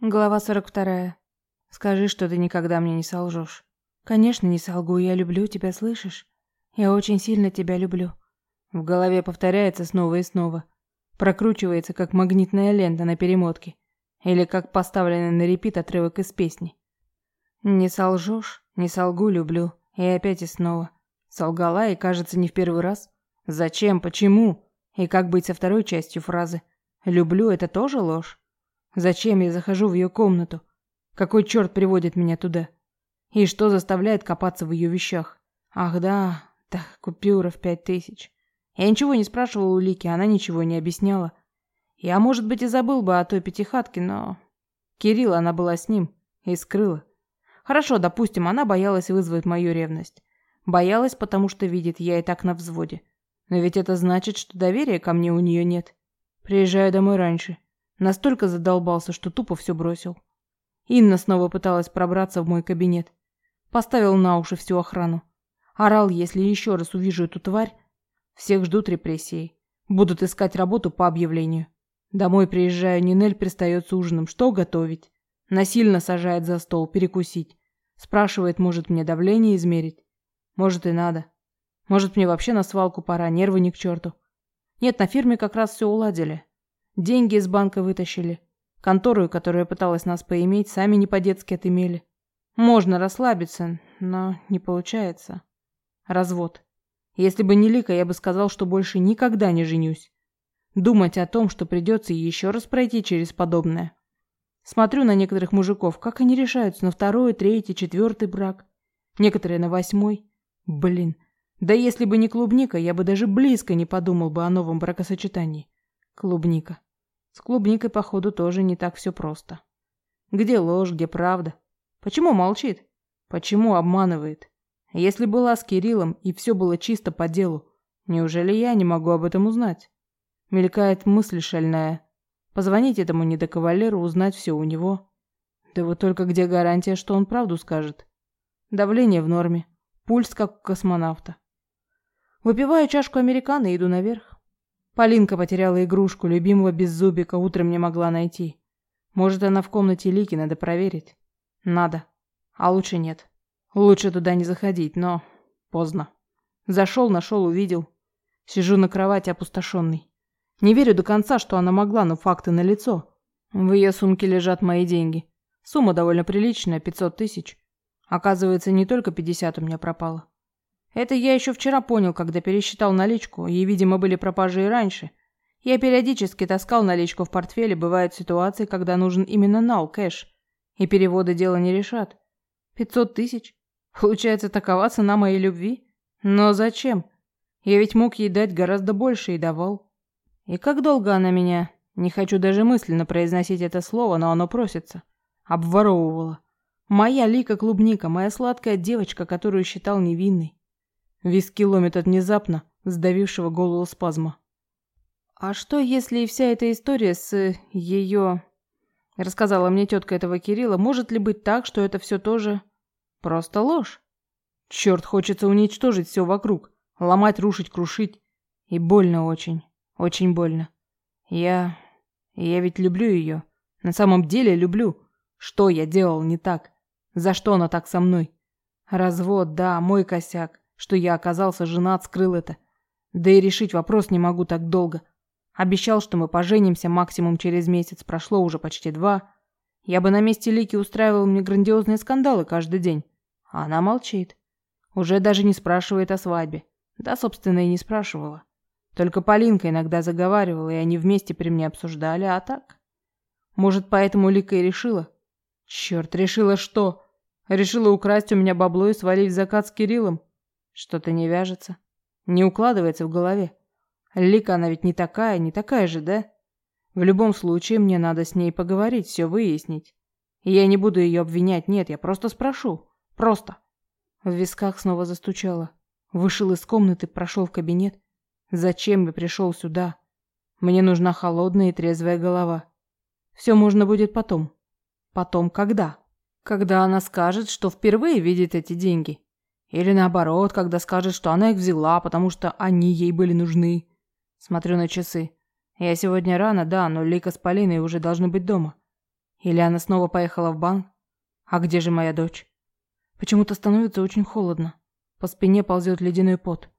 Глава 42. Скажи, что ты никогда мне не солжешь. Конечно, не солгу, я люблю тебя, слышишь? Я очень сильно тебя люблю. В голове повторяется снова и снова. Прокручивается, как магнитная лента на перемотке. Или как поставленный на репит отрывок из песни. Не солжешь, не солгу, люблю. И опять и снова. Солгала, и кажется, не в первый раз. Зачем, почему? И как быть со второй частью фразы? «Люблю» — это тоже ложь? Зачем я захожу в ее комнату? Какой черт приводит меня туда? И что заставляет копаться в ее вещах? Ах да, так, купюра в пять тысяч. Я ничего не спрашивал у Лики, она ничего не объясняла. Я, может быть, и забыл бы о той пятихатке, но... Кирилл, она была с ним и скрыла. Хорошо, допустим, она боялась вызвать мою ревность. Боялась, потому что видит, я и так на взводе. Но ведь это значит, что доверия ко мне у нее нет. Приезжаю домой раньше. Настолько задолбался, что тупо все бросил. Инна снова пыталась пробраться в мой кабинет. Поставил на уши всю охрану. Орал, если еще раз увижу эту тварь. Всех ждут репрессии. Будут искать работу по объявлению. Домой приезжаю, Нинель пристает с ужином. Что готовить? Насильно сажает за стол, перекусить. Спрашивает, может мне давление измерить. Может и надо. Может мне вообще на свалку пора, нервы ни к черту. Нет, на фирме как раз все уладили. Деньги из банка вытащили. Контору, которая пыталась нас поиметь, сами не по-детски отымели. Можно расслабиться, но не получается. Развод. Если бы не Лика, я бы сказал, что больше никогда не женюсь. Думать о том, что придется еще раз пройти через подобное. Смотрю на некоторых мужиков, как они решаются на второй, третий, четвертый брак. Некоторые на восьмой. Блин, да если бы не клубника, я бы даже близко не подумал бы о новом бракосочетании. Клубника. С клубникой, походу, тоже не так все просто. Где ложь, где правда? Почему молчит? Почему обманывает? Если была с Кириллом и все было чисто по делу, неужели я не могу об этом узнать? Мелькает мысль шальная. Позвонить этому недокавалеру, узнать все у него. Да вот только где гарантия, что он правду скажет? Давление в норме. Пульс, как у космонавта. Выпиваю чашку американо и иду наверх. Полинка потеряла игрушку, любимого беззубика, утром не могла найти. Может, она в комнате Лики, надо проверить. Надо. А лучше нет. Лучше туда не заходить, но поздно. Зашел, нашел, увидел. Сижу на кровати опустошенный. Не верю до конца, что она могла, но факты налицо. В ее сумке лежат мои деньги. Сумма довольно приличная, 500 тысяч. Оказывается, не только 50 у меня пропало. Это я еще вчера понял, когда пересчитал наличку, и, видимо, были пропажи и раньше. Я периодически таскал наличку в портфеле, бывают ситуации, когда нужен именно нал, кэш. И переводы дело не решат. Пятьсот тысяч? Получается, такова цена моей любви? Но зачем? Я ведь мог ей дать гораздо больше и давал. И как долго она меня, не хочу даже мысленно произносить это слово, но оно просится, обворовывала. Моя Лика Клубника, моя сладкая девочка, которую считал невинной. Виски ломит от внезапно сдавившего голову спазма. А что, если вся эта история с ее... Рассказала мне тетка этого Кирилла, может ли быть так, что это все тоже просто ложь? Черт, хочется уничтожить все вокруг. Ломать, рушить, крушить. И больно очень. Очень больно. Я... Я ведь люблю ее. На самом деле люблю. Что я делал не так? За что она так со мной? Развод, да, мой косяк. Что я оказался женат, скрыл это. Да и решить вопрос не могу так долго. Обещал, что мы поженимся максимум через месяц. Прошло уже почти два. Я бы на месте Лики устраивал мне грандиозные скандалы каждый день. А она молчит. Уже даже не спрашивает о свадьбе. Да, собственно, и не спрашивала. Только Полинка иногда заговаривала, и они вместе при мне обсуждали, а так... Может, поэтому Лика и решила? Черт, решила что? Решила украсть у меня бабло и свалить в закат с Кириллом? Что-то не вяжется. Не укладывается в голове. Лика, она ведь не такая, не такая же, да? В любом случае, мне надо с ней поговорить, все выяснить. Я не буду ее обвинять, нет, я просто спрошу. Просто. В висках снова застучало. Вышел из комнаты, прошел в кабинет. Зачем я пришел сюда? Мне нужна холодная и трезвая голова. Все можно будет потом. Потом когда? Когда она скажет, что впервые видит эти деньги. Или наоборот, когда скажет, что она их взяла, потому что они ей были нужны. Смотрю на часы. Я сегодня рано, да, но Лика с Полиной уже должны быть дома. Или она снова поехала в банк? А где же моя дочь? Почему-то становится очень холодно. По спине ползет ледяной пот.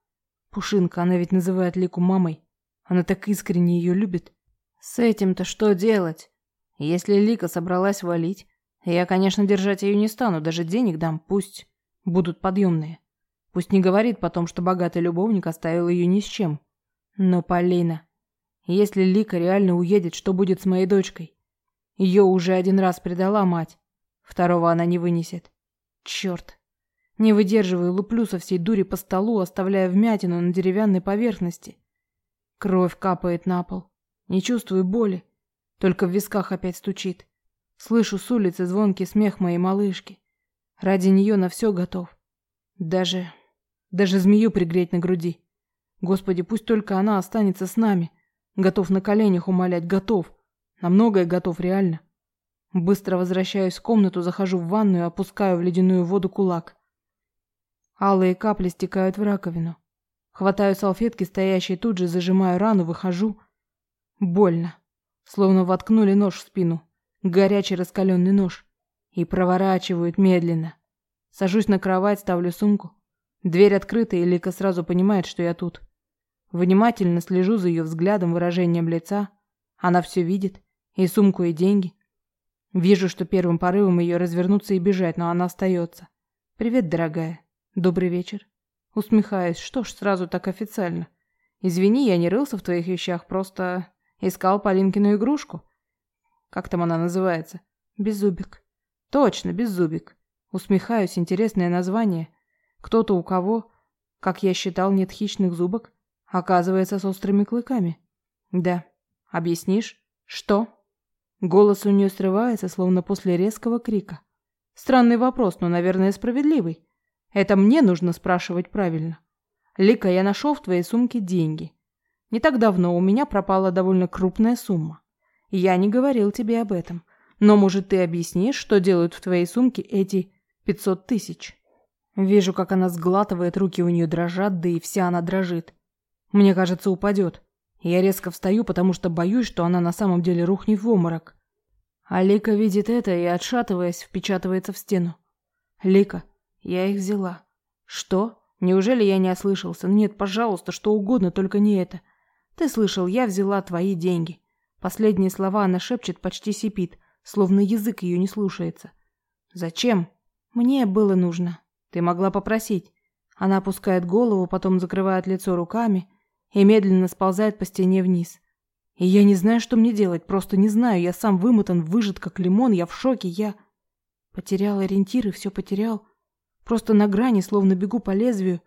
Пушинка, она ведь называет Лику мамой. Она так искренне ее любит. С этим-то что делать? Если Лика собралась валить, я, конечно, держать ее не стану, даже денег дам, пусть будут подъемные. Пусть не говорит потом, что богатый любовник оставил ее ни с чем. Но, Полина, если Лика реально уедет, что будет с моей дочкой? Ее уже один раз предала мать. Второго она не вынесет. Черт. Не выдерживаю, луплю со всей дури по столу, оставляя вмятину на деревянной поверхности. Кровь капает на пол. Не чувствую боли. Только в висках опять стучит. Слышу с улицы звонкий смех моей малышки. Ради нее на все готов. Даже... даже змею пригреть на груди. Господи, пусть только она останется с нами. Готов на коленях умолять, готов. На многое готов, реально. Быстро возвращаюсь в комнату, захожу в ванную, опускаю в ледяную воду кулак. Алые капли стекают в раковину. Хватаю салфетки, стоящие тут же, зажимаю рану, выхожу. Больно. Словно воткнули нож в спину. Горячий раскаленный нож. И проворачивают медленно. Сажусь на кровать, ставлю сумку. Дверь открыта, и Лика сразу понимает, что я тут. Внимательно слежу за ее взглядом, выражением лица. Она все видит. И сумку, и деньги. Вижу, что первым порывом ее развернуться и бежать, но она остается. «Привет, дорогая. Добрый вечер». Усмехаюсь. Что ж, сразу так официально. Извини, я не рылся в твоих вещах, просто искал Полинкину игрушку. Как там она называется? Беззубик. Точно, Беззубик. Усмехаюсь, интересное название. Кто-то у кого, как я считал, нет хищных зубок, оказывается с острыми клыками. Да. Объяснишь? Что? Голос у нее срывается, словно после резкого крика. Странный вопрос, но, наверное, справедливый. Это мне нужно спрашивать правильно. Лика, я нашел в твоей сумке деньги. Не так давно у меня пропала довольно крупная сумма. Я не говорил тебе об этом. Но, может, ты объяснишь, что делают в твоей сумке эти пятьсот тысяч? Вижу, как она сглатывает, руки у нее дрожат, да и вся она дрожит. Мне кажется, упадет. Я резко встаю, потому что боюсь, что она на самом деле рухнет в обморок. А Лика видит это и, отшатываясь, впечатывается в стену. «Лика, я их взяла». «Что? Неужели я не ослышался? Нет, пожалуйста, что угодно, только не это. Ты слышал, я взяла твои деньги». Последние слова она шепчет, почти сипит, словно язык ее не слушается. «Зачем?» «Мне было нужно. Ты могла попросить». Она опускает голову, потом закрывает лицо руками и медленно сползает по стене вниз. И я не знаю, что мне делать, просто не знаю. Я сам вымотан, выжат как лимон, я в шоке, я... Потерял ориентиры, все потерял. Просто на грани, словно бегу по лезвию,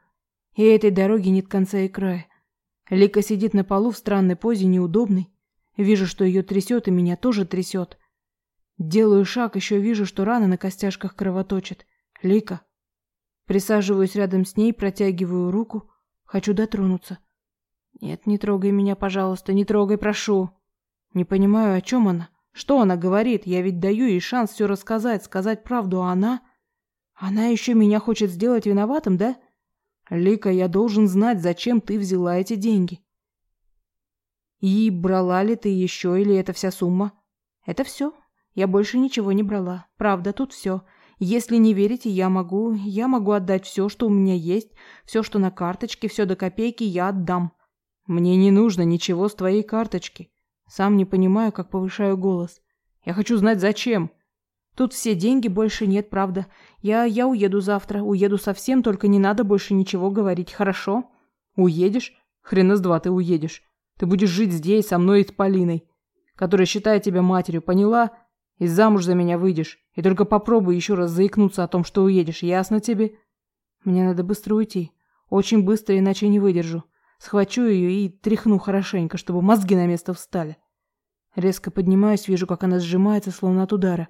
и этой дороги нет конца и края. Лика сидит на полу в странной позе, неудобной. Вижу, что ее трясет, и меня тоже трясет. Делаю шаг, еще вижу, что рана на костяшках кровоточит. Лика. Присаживаюсь рядом с ней, протягиваю руку. Хочу дотронуться. Нет, не трогай меня, пожалуйста, не трогай, прошу. Не понимаю, о чем она. Что она говорит? Я ведь даю ей шанс все рассказать, сказать правду, а она... Она еще меня хочет сделать виноватым, да? Лика, я должен знать, зачем ты взяла эти деньги. И брала ли ты еще, или это вся сумма? Это все. Я больше ничего не брала. Правда, тут все. Если не верите, я могу... Я могу отдать все, что у меня есть, все, что на карточке, все до копейки я отдам. Мне не нужно ничего с твоей карточки. Сам не понимаю, как повышаю голос. Я хочу знать, зачем. Тут все деньги больше нет, правда. Я я уеду завтра, уеду совсем, только не надо больше ничего говорить, хорошо? Уедешь? Хрена с два ты уедешь. Ты будешь жить здесь со мной и с Полиной, которая считает тебя матерью, поняла? И замуж за меня выйдешь. И только попробуй еще раз заикнуться о том, что уедешь. Ясно тебе? Мне надо быстро уйти. Очень быстро, иначе не выдержу. Схвачу ее и тряхну хорошенько, чтобы мозги на место встали. Резко поднимаюсь, вижу, как она сжимается, словно от удара.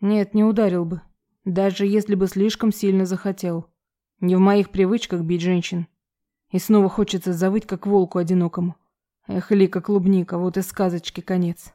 Нет, не ударил бы. Даже если бы слишком сильно захотел. Не в моих привычках бить женщин. И снова хочется завыть, как волку одинокому. Эх, Лика клубника, вот и сказочки конец.